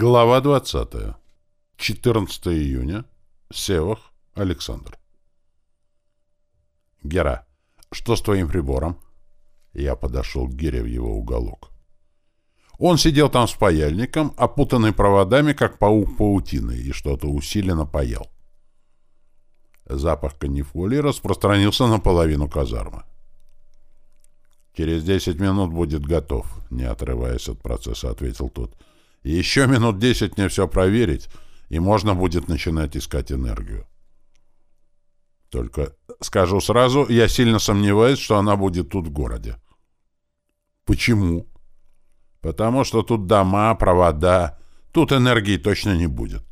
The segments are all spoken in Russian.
Глава 20. 14 июня. Севах. Александр. Гера, что с твоим прибором? Я подошел к Гере в его уголок. Он сидел там с паяльником, опутанный проводами, как паук паутины, и что-то усиленно паял. Запах канифолии распространился на половину казармы. «Через десять минут будет готов», — не отрываясь от процесса, ответил тот. — еще минут десять мне все проверить, и можно будет начинать искать энергию. Только скажу сразу, я сильно сомневаюсь, что она будет тут в городе. Почему? Потому что тут дома, провода, тут энергии точно не будет.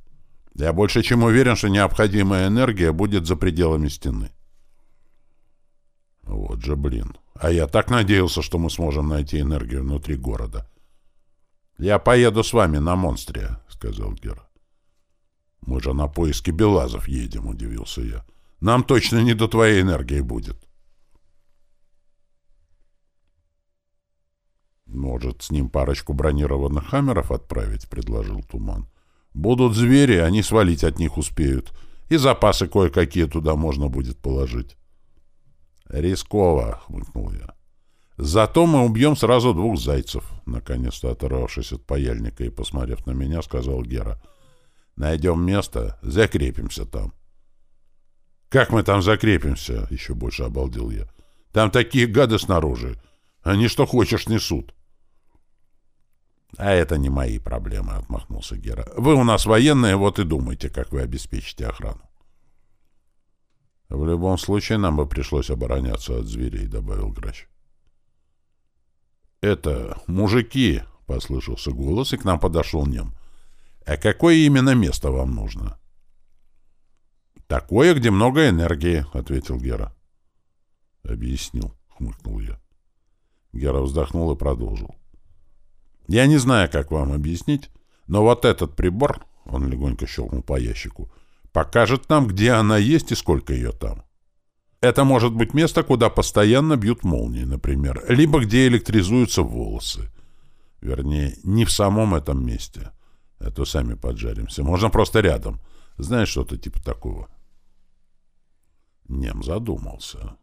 Я больше чем уверен, что необходимая энергия будет за пределами стены. Вот же, блин. А я так надеялся, что мы сможем найти энергию внутри города. «Я поеду с вами на монстре», — сказал Гера. «Мы же на поиски Белазов едем», — удивился я. «Нам точно не до твоей энергии будет». «Может, с ним парочку бронированных хаммеров отправить?» — предложил Туман. «Будут звери, они свалить от них успеют. И запасы кое-какие туда можно будет положить». «Рисково», — хмыкнул я. Зато мы убьем сразу двух зайцев, наконец-то оторвавшись от паяльника и посмотрев на меня, сказал Гера. Найдем место, закрепимся там. Как мы там закрепимся? Еще больше обалдел я. Там такие гады снаружи. Они что хочешь несут. А это не мои проблемы, отмахнулся Гера. Вы у нас военные, вот и думайте, как вы обеспечите охрану. В любом случае нам бы пришлось обороняться от зверей, добавил Грач. «Это мужики!» — послышался голос, и к нам подошел нем. «А какое именно место вам нужно?» «Такое, где много энергии», — ответил Гера. «Объяснил», — хмыкнул я. Гера вздохнул и продолжил. «Я не знаю, как вам объяснить, но вот этот прибор, — он легонько щелкнул по ящику, — покажет нам, где она есть и сколько ее там. Это может быть место, куда постоянно бьют молнии, например, либо где электризуются волосы. Вернее, не в самом этом месте. Это сами поджаримся. Можно просто рядом. Знаешь, что-то типа такого. Нем задумался.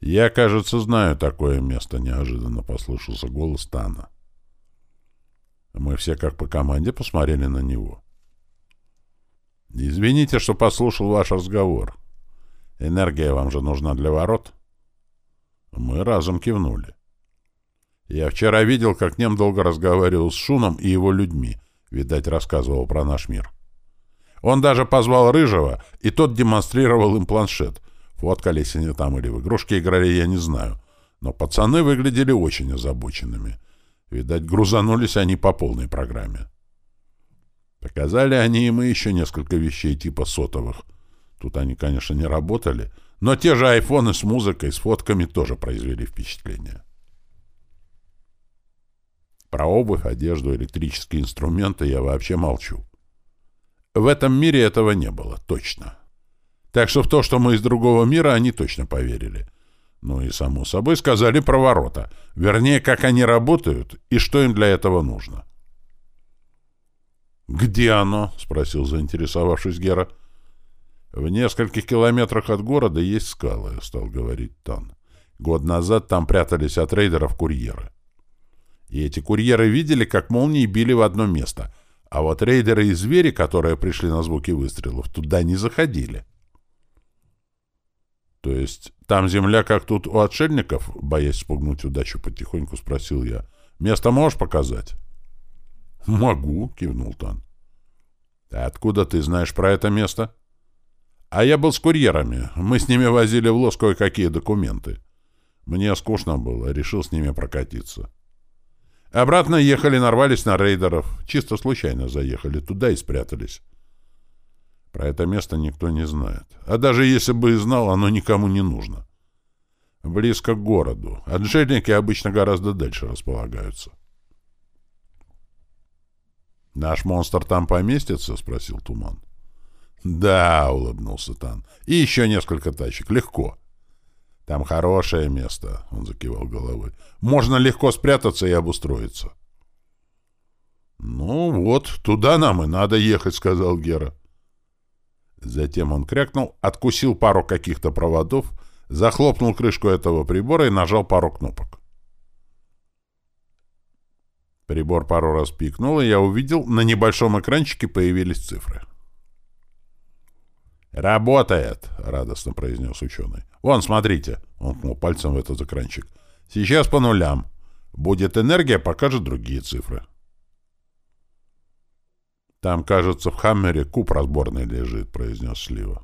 «Я, кажется, знаю такое место», — неожиданно послышался голос Тана. Мы все как по команде посмотрели на него. «Извините, что послушал ваш разговор». Энергия вам же нужна для ворот? Мы разом кивнули. Я вчера видел, как Нем долго разговаривал с Шуном и его людьми. Видать, рассказывал про наш мир. Он даже позвал Рыжего, и тот демонстрировал им планшет. Фоткались они там или в игрушки играли, я не знаю. Но пацаны выглядели очень озабоченными. Видать, грузанулись они по полной программе. Показали они им еще несколько вещей типа сотовых — Тут они, конечно, не работали, но те же айфоны с музыкой, с фотками тоже произвели впечатление. Про обувь, одежду, электрические инструменты я вообще молчу. В этом мире этого не было, точно. Так что в то, что мы из другого мира, они точно поверили. Ну и, само собой, сказали про ворота. Вернее, как они работают и что им для этого нужно. «Где оно?» — спросил заинтересовавшись Гера. — «В нескольких километрах от города есть скалы», — стал говорить Тан. «Год назад там прятались от рейдеров курьеры. И эти курьеры видели, как молнии били в одно место, а вот рейдеры и звери, которые пришли на звуки выстрелов, туда не заходили». «То есть там земля, как тут у отшельников?» — боясь спугнуть удачу, потихоньку спросил я. «Место можешь показать?» «Могу», — кивнул Тан. откуда ты знаешь про это место?» А я был с курьерами. Мы с ними возили в лос кое-какие документы. Мне скучно было, решил с ними прокатиться. Обратно ехали, нарвались на рейдеров. Чисто случайно заехали туда и спрятались. Про это место никто не знает. А даже если бы и знал, оно никому не нужно. Близко к городу. Отшельники обычно гораздо дальше располагаются. «Наш монстр там поместится?» — спросил Туман. «Да», — улыбнулся Тан. «И еще несколько тачек. Легко». «Там хорошее место», — он закивал головой. «Можно легко спрятаться и обустроиться». «Ну вот, туда нам и надо ехать», — сказал Гера. Затем он крякнул, откусил пару каких-то проводов, захлопнул крышку этого прибора и нажал пару кнопок. Прибор пару раз пикнул, и я увидел, на небольшом экранчике появились цифры. «Работает!» — радостно произнес ученый. «Вон, смотрите!» — он ткнул пальцем в этот экранчик. «Сейчас по нулям. Будет энергия, покажет другие цифры». «Там, кажется, в Хаммере куб разборный лежит», — произнес Слива.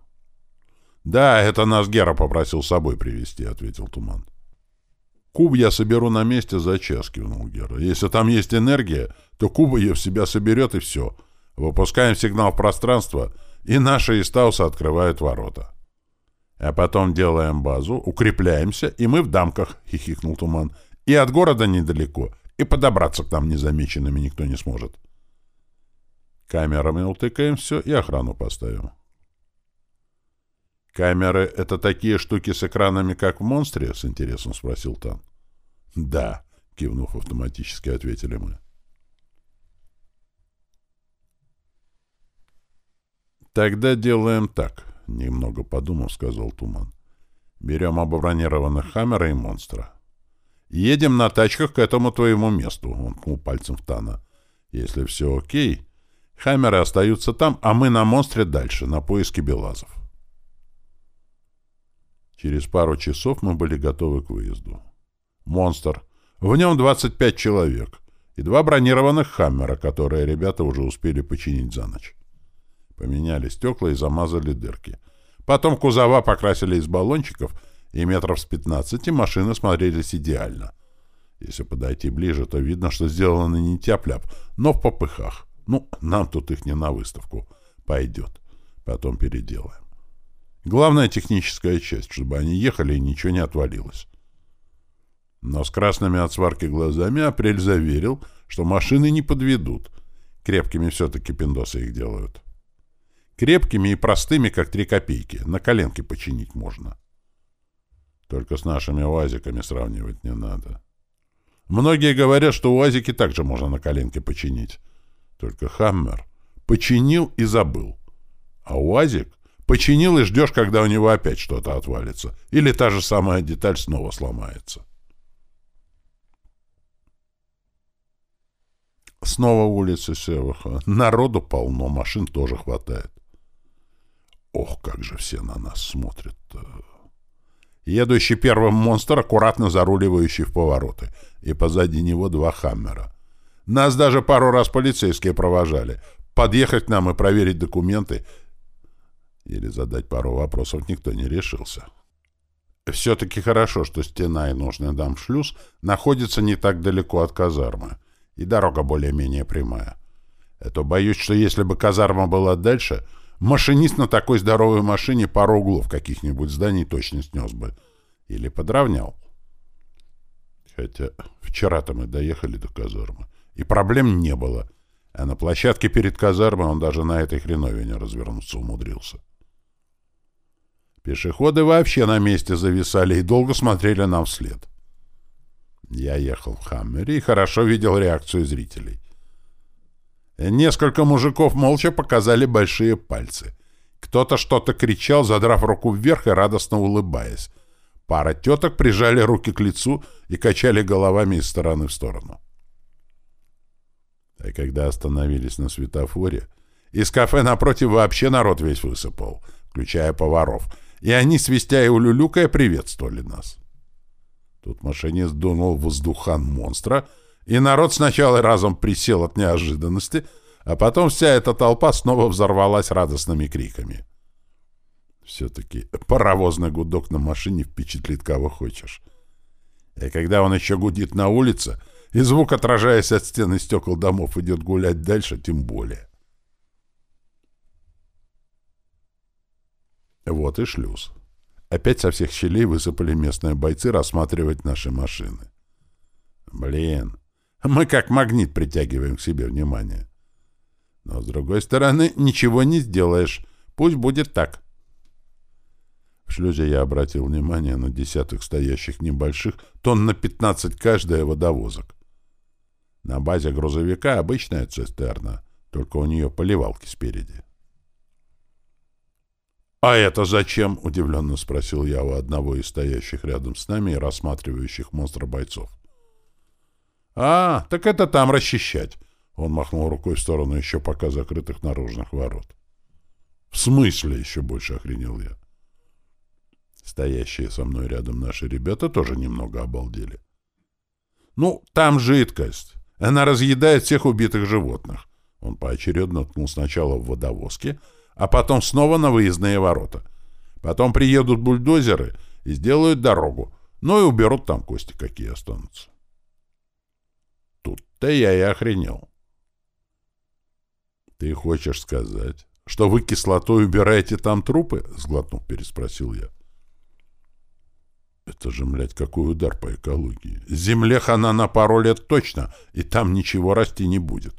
«Да, это нас Гера попросил с собой привезти», — ответил Туман. «Куб я соберу на месте за час», — кивнул Гера. «Если там есть энергия, то куб ее в себя соберет, и все. Выпускаем сигнал в пространство, и наши Истаусы открывают ворота». «А потом делаем базу, укрепляемся, и мы в дамках», — хихикнул Туман. «И от города недалеко, и подобраться к нам незамеченными никто не сможет». Камерами утыкаем все и охрану поставим. «Камеры — это такие штуки с экранами, как в «Монстре»?» — с интересом спросил Тан. «Да», — кивнув автоматически, ответили мы. «Тогда делаем так», — немного подумав, сказал Туман. «Берем оба бронированных «Хаммера» и «Монстра». Едем на тачках к этому твоему месту», — он ткнул пальцем в Тана. «Если все окей, Хаммеры остаются там, а мы на монстре дальше, на поиски Белазов. Через пару часов мы были готовы к выезду. Монстр. В нем 25 человек. И два бронированных «Хаммера», которые ребята уже успели починить за ночь. Поменяли стекла и замазали дырки. Потом кузова покрасили из баллончиков, и метров с 15 машины смотрелись идеально. Если подойти ближе, то видно, что сделано не тяп-ляп, но в попыхах. Ну, нам тут их не на выставку. Пойдет. Потом переделаем. Главная техническая часть, чтобы они ехали и ничего не отвалилось. Но с красными от сварки глазами Апрель заверил, что машины не подведут. Крепкими все-таки пиндосы их делают. Крепкими и простыми, как три копейки. На коленке починить можно. Только с нашими УАЗиками сравнивать не надо. Многие говорят, что УАЗики также можно на коленке починить. Только Хаммер починил и забыл. А УАЗик починил и ждешь, когда у него опять что-то отвалится. Или та же самая деталь снова сломается. Снова улица Севаха. Народу полно, машин тоже хватает. Ох, как же все на нас смотрят-то. Едущий первым монстр, аккуратно заруливающий в повороты, и позади него два хаммера. Нас даже пару раз полицейские провожали. Подъехать нам и проверить документы или задать пару вопросов никто не решился. Все-таки хорошо, что стена и нужный нам шлюз находятся не так далеко от казармы, и дорога более-менее прямая. Это боюсь, что если бы казарма была дальше, машинист на такой здоровой машине пару углов каких-нибудь зданий точно снес бы. Или подровнял. Хотя вчера-то мы доехали до казармы и проблем не было. А на площадке перед казармой он даже на этой хреновине развернуться умудрился. Пешеходы вообще на месте зависали и долго смотрели нам вслед. Я ехал в Хаммере и хорошо видел реакцию зрителей. Несколько мужиков молча показали большие пальцы. Кто-то что-то кричал, задрав руку вверх и радостно улыбаясь. Пара теток прижали руки к лицу и качали головами из стороны в сторону. А когда остановились на светофоре, из кафе напротив вообще народ весь высыпал, включая поваров, и они, свистя и улюлюкая, приветствовали нас. Тут машинист дунул воздухан монстра, и народ сначала разом присел от неожиданности, а потом вся эта толпа снова взорвалась радостными криками. Все-таки паровозный гудок на машине впечатлит кого хочешь. И когда он еще гудит на улице — и звук, отражаясь от стены стекол домов, идет гулять дальше, тем более. Вот и шлюз. Опять со всех щелей высыпали местные бойцы рассматривать наши машины. Блин, мы как магнит притягиваем к себе внимание. Но, с другой стороны, ничего не сделаешь. Пусть будет так. В шлюзе я обратил внимание на десяток стоящих небольших, тонн на 15 каждая водовозок. На базе грузовика обычная цистерна, только у нее поливалки спереди. «А это зачем?» — удивленно спросил я у одного из стоящих рядом с нами и рассматривающих монстра бойцов. «А, так это там расчищать!» — он махнул рукой в сторону еще пока закрытых наружных ворот. «В смысле?» — еще больше охренел я. Стоящие со мной рядом наши ребята тоже немного обалдели. «Ну, там жидкость. Она разъедает всех убитых животных». Он поочередно ткнул сначала в водовозки, а потом снова на выездные ворота. Потом приедут бульдозеры и сделают дорогу, ну и уберут там кости, какие останутся. Тут-то я и охренел. «Ты хочешь сказать, что вы кислотой убираете там трупы?» — сглотнув, переспросил я. Это же, блядь, какой удар по экологии. Земле хана на пару лет точно, и там ничего расти не будет.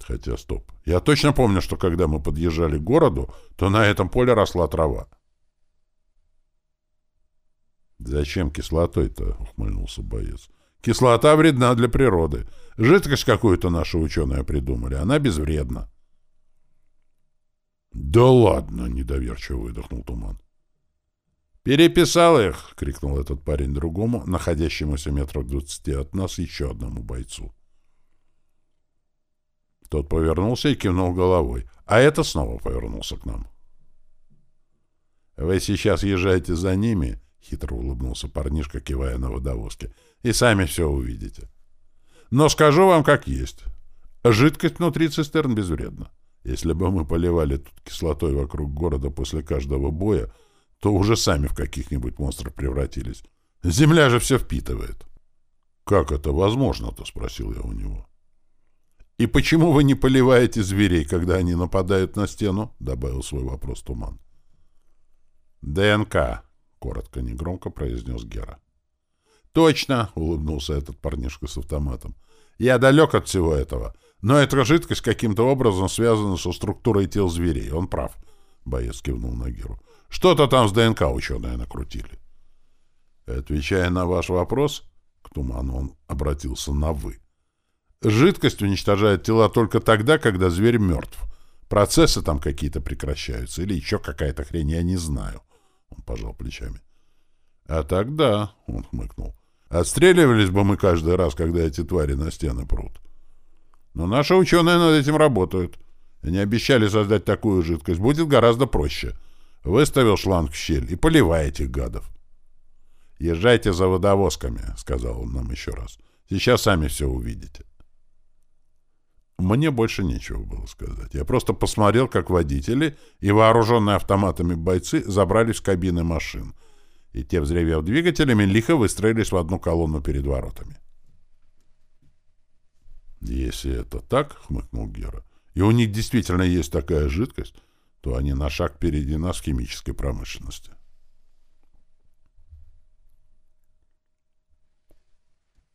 Хотя, стоп. Я точно помню, что когда мы подъезжали к городу, то на этом поле росла трава. «Зачем кислотой-то?» — ухмыльнулся боец. «Кислота вредна для природы. Жидкость какую-то наши ученые придумали. Она безвредна». «Да ладно!» — недоверчиво выдохнул Туман. «Переписал их!» — крикнул этот парень другому, находящемуся метров двадцати от нас, еще одному бойцу. Тот повернулся и кивнул головой, а это снова повернулся к нам. «Вы сейчас езжаете за ними», — хитро улыбнулся парнишка, кивая на водовозке, — «и сами все увидите. Но скажу вам как есть. Жидкость внутри цистерн безвредна. Если бы мы поливали тут кислотой вокруг города после каждого боя, то уже сами в каких-нибудь монстров превратились. Земля же все впитывает. — Как это возможно-то? — спросил я у него. — И почему вы не поливаете зверей, когда они нападают на стену? — добавил свой вопрос Туман. — ДНК, — коротко, негромко произнес Гера. — Точно, — улыбнулся этот парнишка с автоматом. — Я далек от всего этого. Но эта жидкость каким-то образом связана со структурой тел зверей. Он прав, — боец кивнул на Геру. — что-то там с ДНК ученые накрутили. Отвечая на ваш вопрос, к Туману он обратился на «вы». Жидкость уничтожает тела только тогда, когда зверь мертв. Процессы там какие-то прекращаются. Или еще какая-то хрень, я не знаю. Пожал плечами. А тогда, он хмыкнул, отстреливались бы мы каждый раз, когда эти твари на стены прут. Но наши ученые над этим работают. Они обещали создать такую жидкость. Будет гораздо проще. — Выставил шланг в щель и поливай этих гадов. «Езжайте за водовозками», — сказал он нам еще раз. «Сейчас сами все увидите». Мне больше нечего было сказать. Я просто посмотрел, как водители и вооруженные автоматами бойцы забрались в кабины машин, и те, взревев двигателями, лихо выстроились в одну колонну перед воротами. «Если это так, — хмыкнул Гера, — и у них действительно есть такая жидкость, то они на шаг впереди нас в химической промышленности.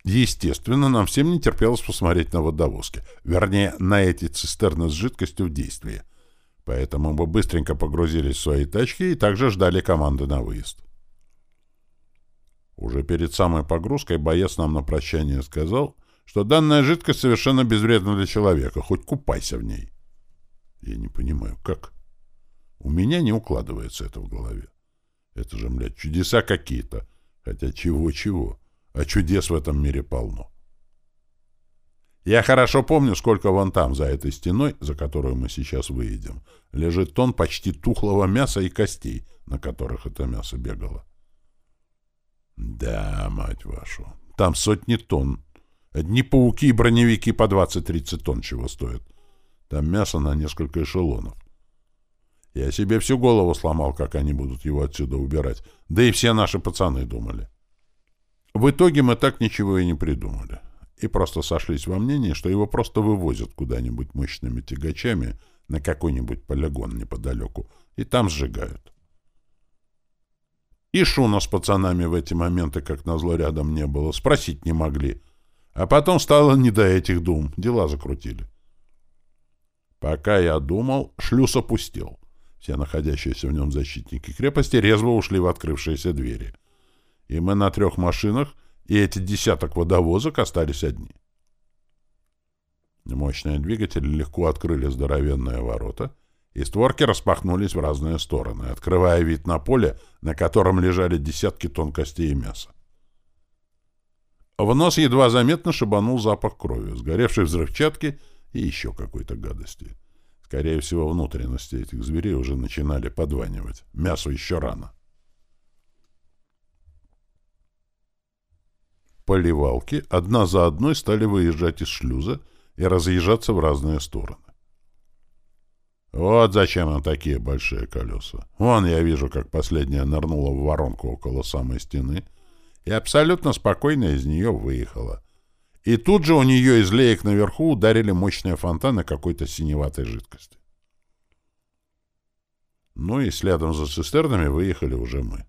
Естественно, нам всем не терпелось посмотреть на водовозки, вернее, на эти цистерны с жидкостью в действии. Поэтому мы быстренько погрузились в свои тачки и также ждали команды на выезд. Уже перед самой погрузкой боец нам на прощание сказал, что данная жидкость совершенно безвредна для человека, хоть купайся в ней. Я не понимаю, как? У меня не укладывается это в голове. Это же, блядь, чудеса какие-то. Хотя чего-чего. А чудес в этом мире полно. Я хорошо помню, сколько вон там, за этой стеной, за которую мы сейчас выедем, лежит тон почти тухлого мяса и костей, на которых это мясо бегало. Да, мать вашу, там сотни тонн. Одни пауки и броневики по 20-30 тонн чего стоят. Там мясо на несколько эшелонов. Я себе всю голову сломал, как они будут его отсюда убирать. Да и все наши пацаны думали. В итоге мы так ничего и не придумали. И просто сошлись во мнении, что его просто вывозят куда-нибудь мощными тягачами на какой-нибудь полигон неподалеку, и там сжигают. И Шуна с пацанами в эти моменты, как назло, рядом не было, спросить не могли. А потом стало не до этих дум, дела закрутили. Пока я думал, шлюз опустел. Все находящиеся в нем защитники крепости резво ушли в открывшиеся двери. И мы на трех машинах и эти десяток водовозок остались одни. Мощные двигатели легко открыли здоровенные ворота, и створки распахнулись в разные стороны, открывая вид на поле, на котором лежали десятки тонн костей и мяса. В нос едва заметно шибанул запах крови, сгоревшей взрывчатки и еще какой-то гадости. Скорее всего, внутренности этих зверей уже начинали подванивать. Мясу еще рано. Поливалки одна за одной стали выезжать из шлюза и разъезжаться в разные стороны. Вот зачем им такие большие колеса. Вон я вижу, как последняя нырнула в воронку около самой стены и абсолютно спокойно из нее выехала. И тут же у нее из леек наверху ударили мощные фонтаны какой-то синеватой жидкости. Ну и следом за цистернами выехали уже мы.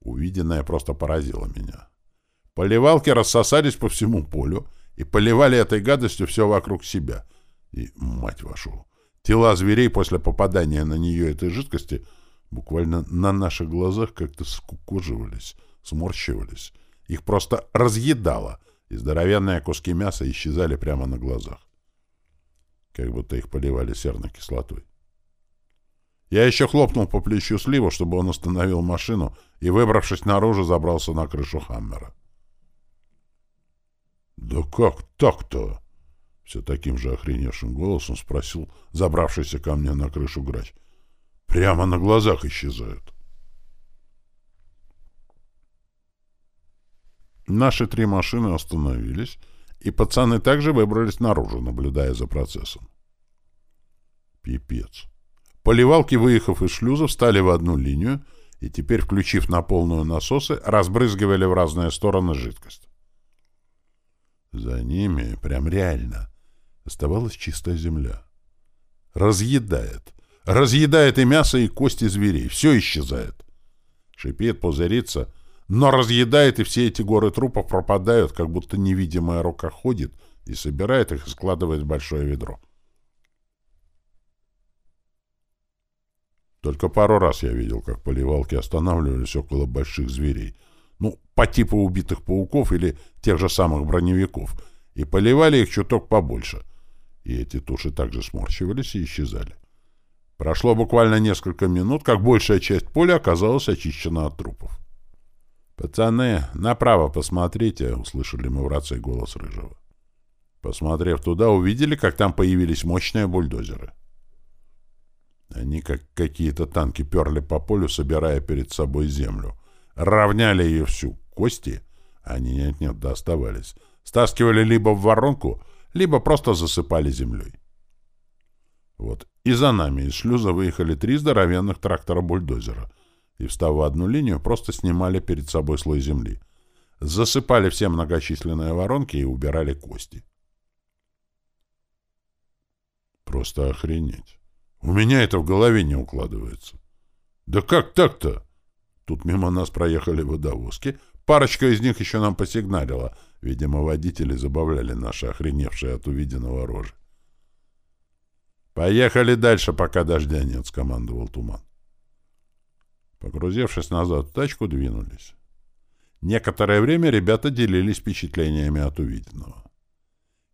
Увиденное просто поразило меня. Поливалки рассосались по всему полю и поливали этой гадостью все вокруг себя. И, мать вашу, тела зверей после попадания на нее этой жидкости буквально на наших глазах как-то скукоживались, сморщивались. Их просто разъедало, и здоровенные куски мяса исчезали прямо на глазах. Как будто их поливали серной кислотой. Я еще хлопнул по плечу Сливу, чтобы он остановил машину, и, выбравшись наружу, забрался на крышу Хаммера. «Да как так-то?» Все таким же охреневшим голосом спросил забравшийся ко мне на крышу грач. «Прямо на глазах исчезают». Наши три машины остановились, и пацаны также выбрались наружу, наблюдая за процессом. Пипец. Поливалки, выехав из шлюза, встали в одну линию и теперь, включив на полную насосы, разбрызгивали в разные стороны жидкость. За ними, прям реально, оставалась чистая земля. Разъедает. Разъедает и мясо, и кости зверей. Все исчезает. Шипит, пузырится, но разъедает, и все эти горы трупов пропадают, как будто невидимая рука ходит и собирает их и складывает в большое ведро. Только пару раз я видел, как поливалки останавливались около больших зверей — ну, по типу убитых пауков или тех же самых броневиков, и поливали их чуток побольше. И эти туши также сморщивались и исчезали. Прошло буквально несколько минут, как большая часть поля оказалась очищена от трупов. «Пацаны, направо посмотрите», — услышали мы в рации голос Рыжего. Посмотрев туда, увидели, как там появились мощные бульдозеры. Они, как какие-то танки, перли по полю, собирая перед собой землю — равняли ее всю, кости, они нет-нет доставались, стаскивали либо в воронку, либо просто засыпали землей. Вот и за нами из шлюза выехали три здоровенных трактора-бульдозера и, встав в одну линию, просто снимали перед собой слой земли. Засыпали все многочисленные воронки и убирали кости. Просто охренеть. У меня это в голове не укладывается. Да как так-то? Тут мимо нас проехали водовозки. Парочка из них еще нам посигналила. Видимо, водители забавляли наши охреневшие от увиденного рожи. «Поехали дальше, пока дождя нет», — скомандовал Туман. Погрузившись назад в тачку, двинулись. Некоторое время ребята делились впечатлениями от увиденного.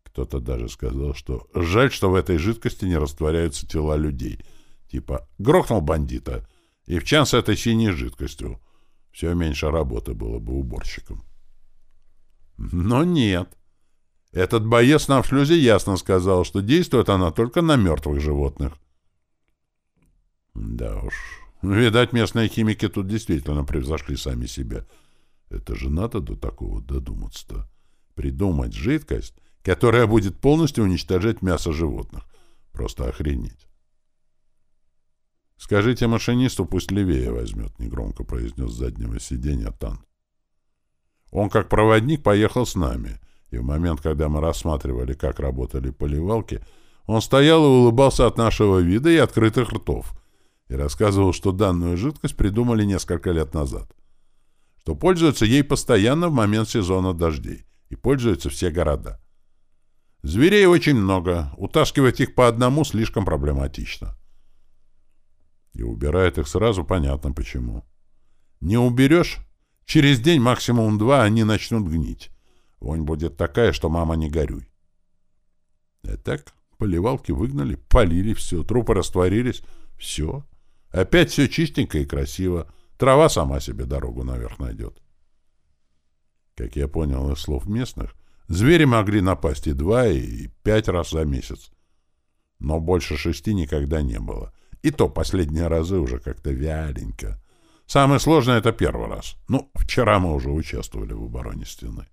Кто-то даже сказал, что жаль, что в этой жидкости не растворяются тела людей. Типа «грохнул бандита», и в чан с этой синей жидкостью. Все меньше работы было бы уборщиком. Но нет. Этот боец нам в шлюзе ясно сказал, что действует она только на мертвых животных. Да уж. Видать, местные химики тут действительно превзошли сами себя. Это же надо до такого додуматься-то. Придумать жидкость, которая будет полностью уничтожать мясо животных. Просто охренеть. «Скажите машинисту, пусть левее возьмет», — негромко произнес с заднего сиденья Тан. Он, как проводник, поехал с нами, и в момент, когда мы рассматривали, как работали поливалки, он стоял и улыбался от нашего вида и открытых ртов, и рассказывал, что данную жидкость придумали несколько лет назад, что пользуются ей постоянно в момент сезона дождей, и пользуются все города. Зверей очень много, утаскивать их по одному слишком проблематично. И убирает их сразу, понятно почему. Не уберешь, через день, максимум два, они начнут гнить. Вонь будет такая, что мама не горюй. А так, поливалки выгнали, полили все, трупы растворились, все. Опять все чистенько и красиво. Трава сама себе дорогу наверх найдет. Как я понял из слов местных, звери могли напасть и два, и пять раз за месяц. Но больше шести никогда не было. И то последние разы уже как-то вяленько. Самое сложное — это первый раз. Ну, вчера мы уже участвовали в обороне стены.